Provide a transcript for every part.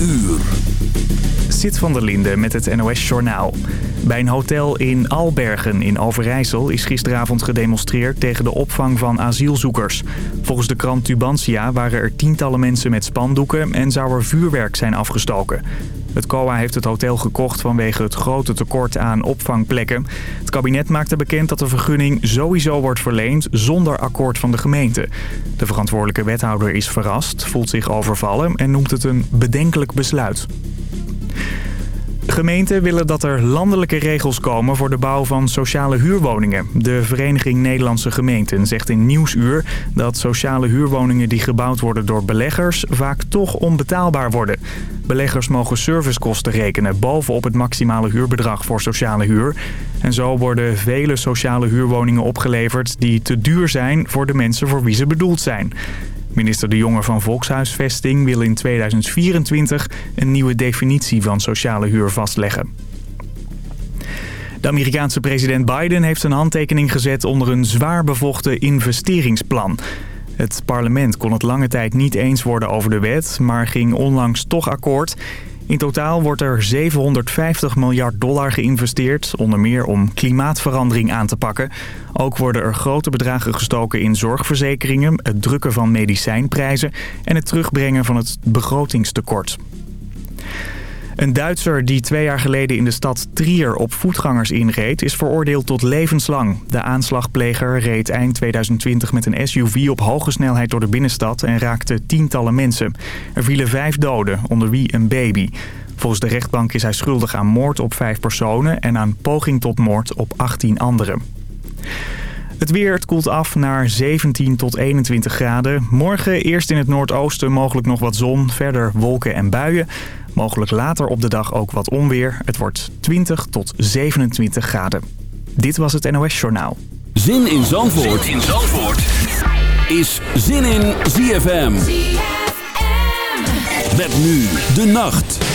uur. Zit van der Linde met het NOS Journaal. Bij een hotel in Albergen in Overijssel is gisteravond gedemonstreerd tegen de opvang van asielzoekers. Volgens de krant Tubantia waren er tientallen mensen met spandoeken en zou er vuurwerk zijn afgestoken. Het COA heeft het hotel gekocht vanwege het grote tekort aan opvangplekken. Het kabinet maakte bekend dat de vergunning sowieso wordt verleend zonder akkoord van de gemeente. De verantwoordelijke wethouder is verrast, voelt zich overvallen en noemt het een bedenkelijk besluit. Gemeenten willen dat er landelijke regels komen voor de bouw van sociale huurwoningen. De Vereniging Nederlandse Gemeenten zegt in Nieuwsuur dat sociale huurwoningen die gebouwd worden door beleggers vaak toch onbetaalbaar worden. Beleggers mogen servicekosten rekenen bovenop het maximale huurbedrag voor sociale huur. En zo worden vele sociale huurwoningen opgeleverd die te duur zijn voor de mensen voor wie ze bedoeld zijn. Minister De Jonge van Volkshuisvesting wil in 2024 een nieuwe definitie van sociale huur vastleggen. De Amerikaanse president Biden heeft een handtekening gezet onder een zwaar bevochten investeringsplan. Het parlement kon het lange tijd niet eens worden over de wet, maar ging onlangs toch akkoord. In totaal wordt er 750 miljard dollar geïnvesteerd, onder meer om klimaatverandering aan te pakken. Ook worden er grote bedragen gestoken in zorgverzekeringen, het drukken van medicijnprijzen en het terugbrengen van het begrotingstekort. Een Duitser die twee jaar geleden in de stad Trier op voetgangers inreed... is veroordeeld tot levenslang. De aanslagpleger reed eind 2020 met een SUV op hoge snelheid door de binnenstad... en raakte tientallen mensen. Er vielen vijf doden, onder wie een baby. Volgens de rechtbank is hij schuldig aan moord op vijf personen... en aan poging tot moord op 18 anderen. Het weer koelt af naar 17 tot 21 graden. Morgen eerst in het noordoosten mogelijk nog wat zon. Verder wolken en buien. Mogelijk later op de dag ook wat onweer. Het wordt 20 tot 27 graden. Dit was het NOS Journaal. Zin in Zandvoort, zin in Zandvoort. is Zin in ZFM. ZFM. Met nu de nacht.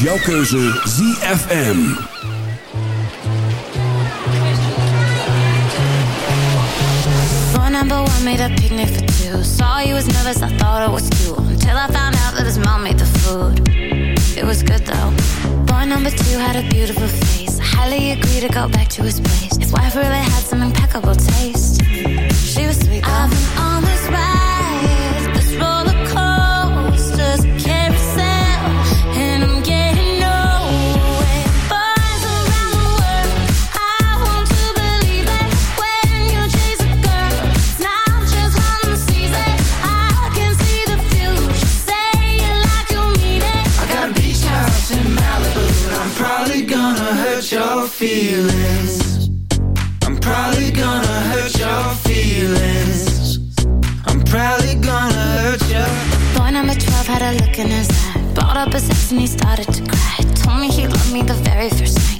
jouw keuze ZFM. broken Brought up a sex and he started to cry. Told me he loved me the very first night.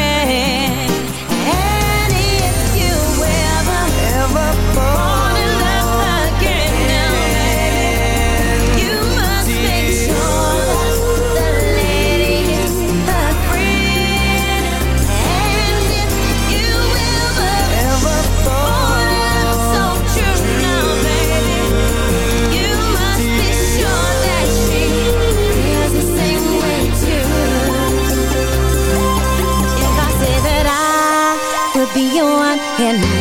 and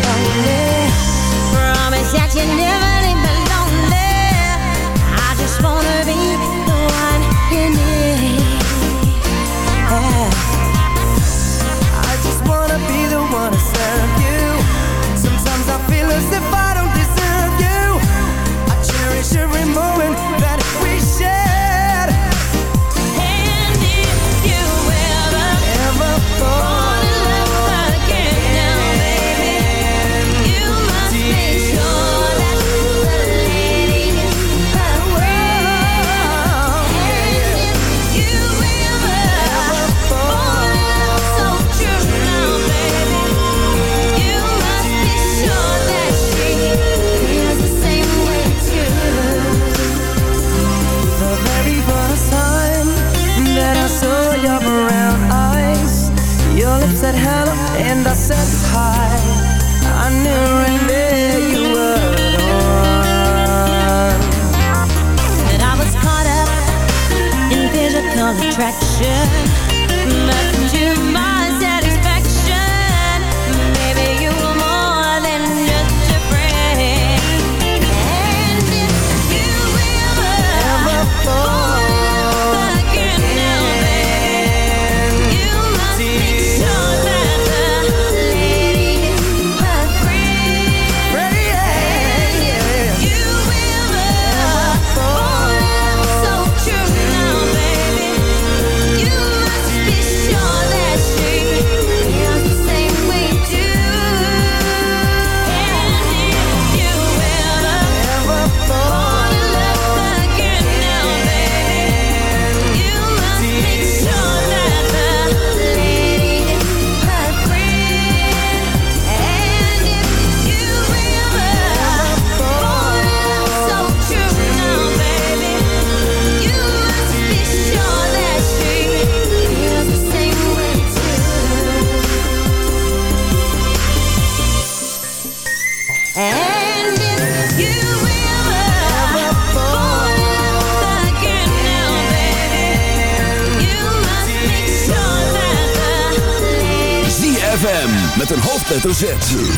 hoofdletter Z.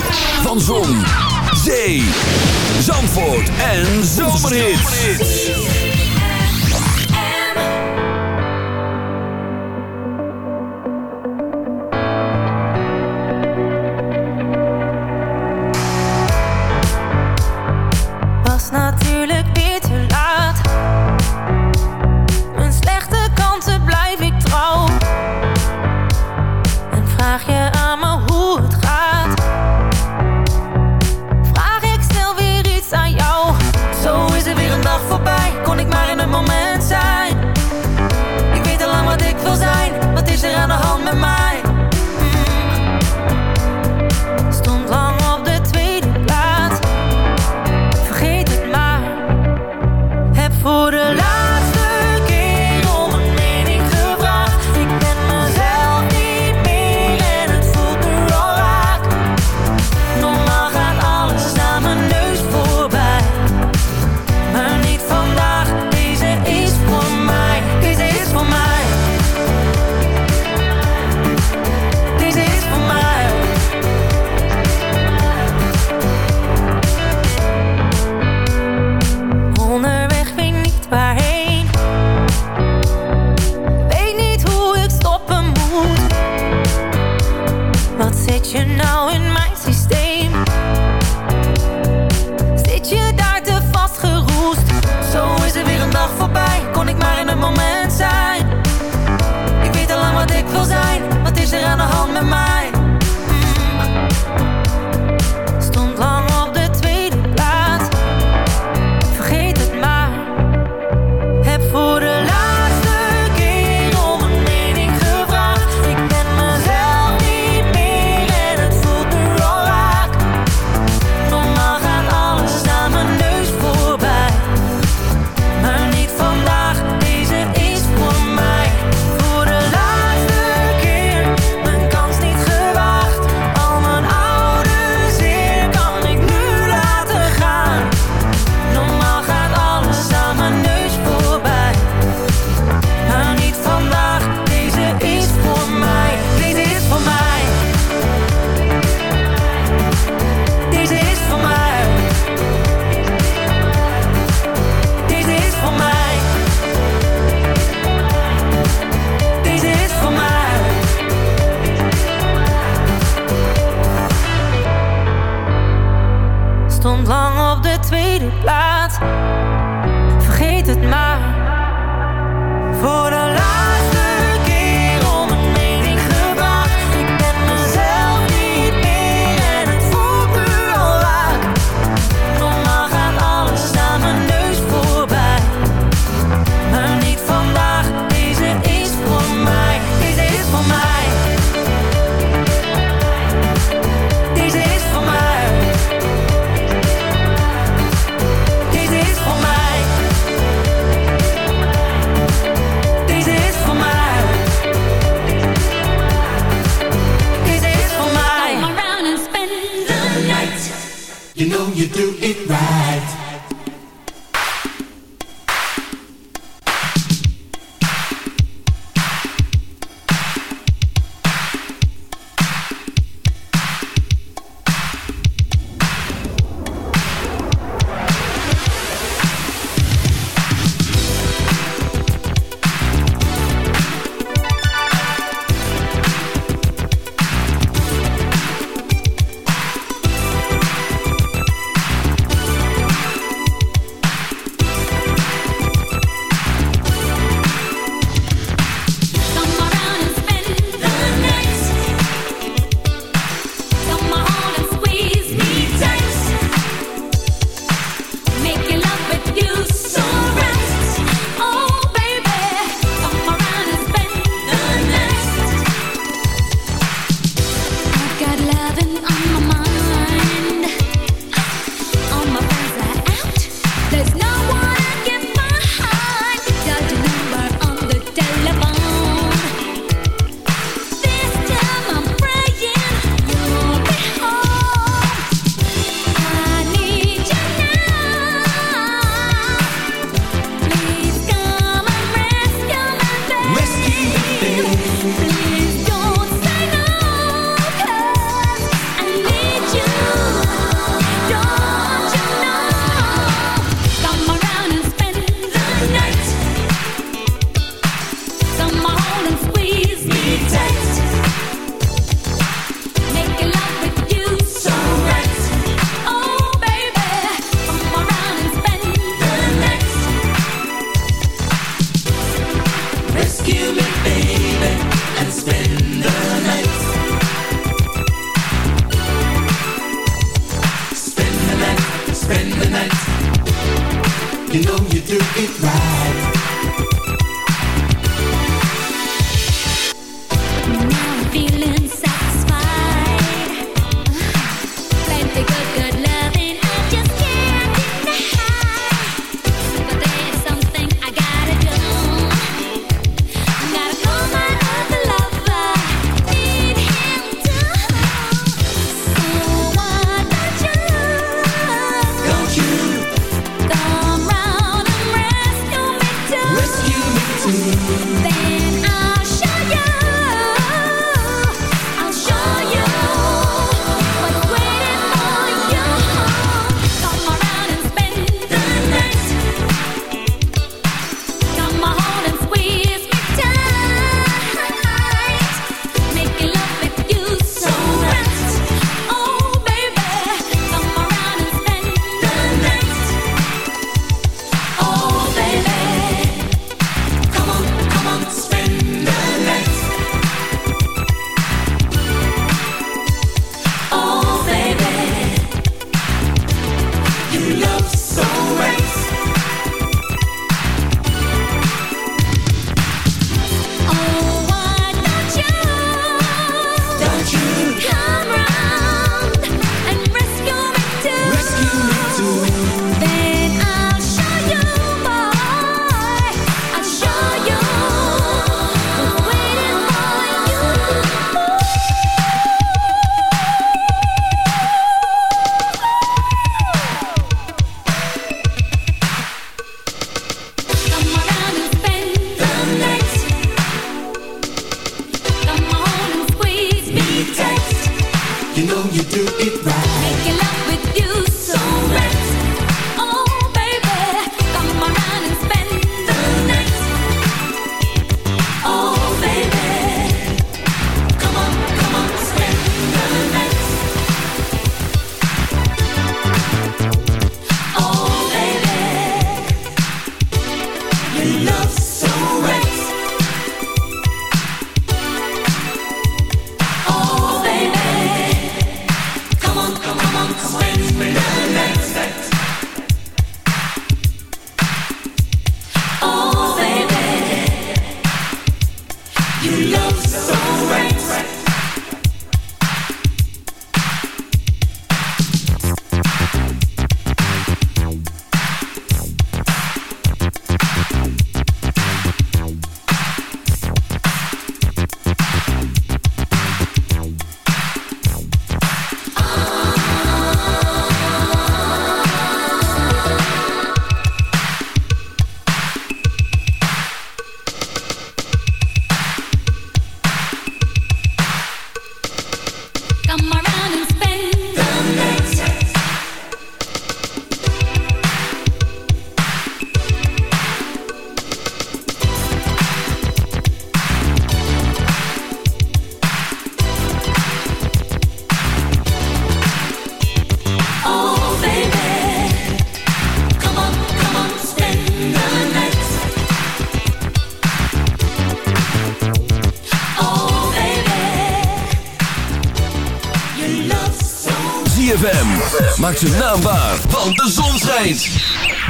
maakt zijn naam waar, want de zon schijnt.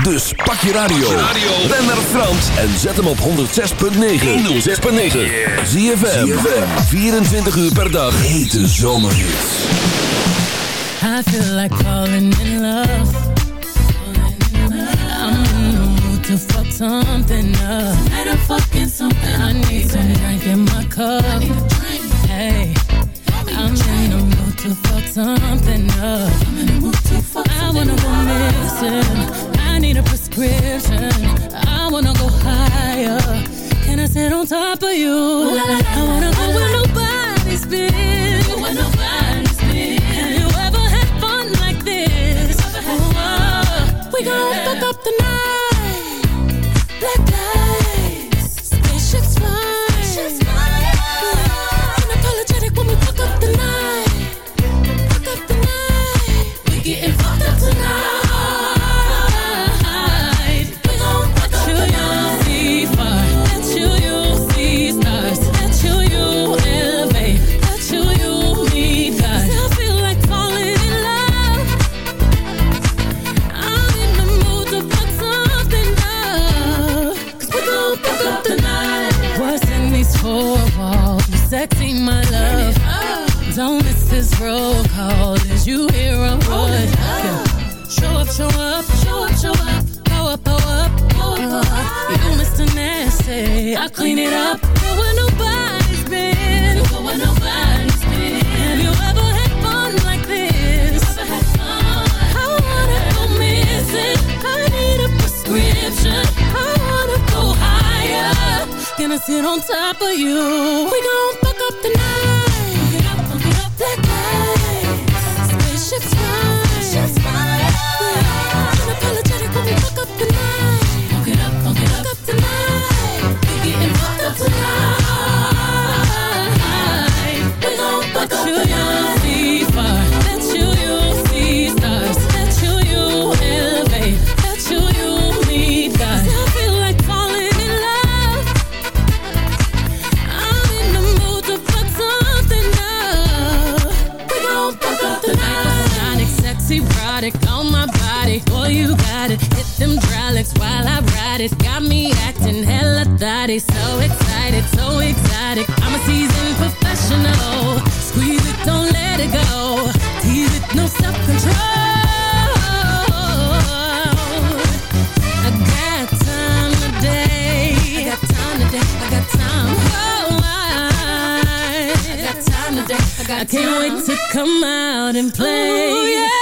Dus pak je radio, ben naar Frans en zet hem op 106.9. 106.9. Zie je 24 uur per dag. Hete zomerhits. I feel like falling in love. I'm in the mood to fuck something up. Tonight I'm fucking something. I need some drink in my cup. Hey, I'm in to fuck something up. I wanna go missing. I need a prescription. I wanna go higher. Can I sit on top of you? it. Got me acting hella thotty. So excited, so exotic. I'm a seasoned professional. Squeeze it, don't let it go. Tease it, no self control. I got time today. I got time today. I got time. Oh, I, I got time today. I, got I can't wait to come out and play. Ooh, yeah.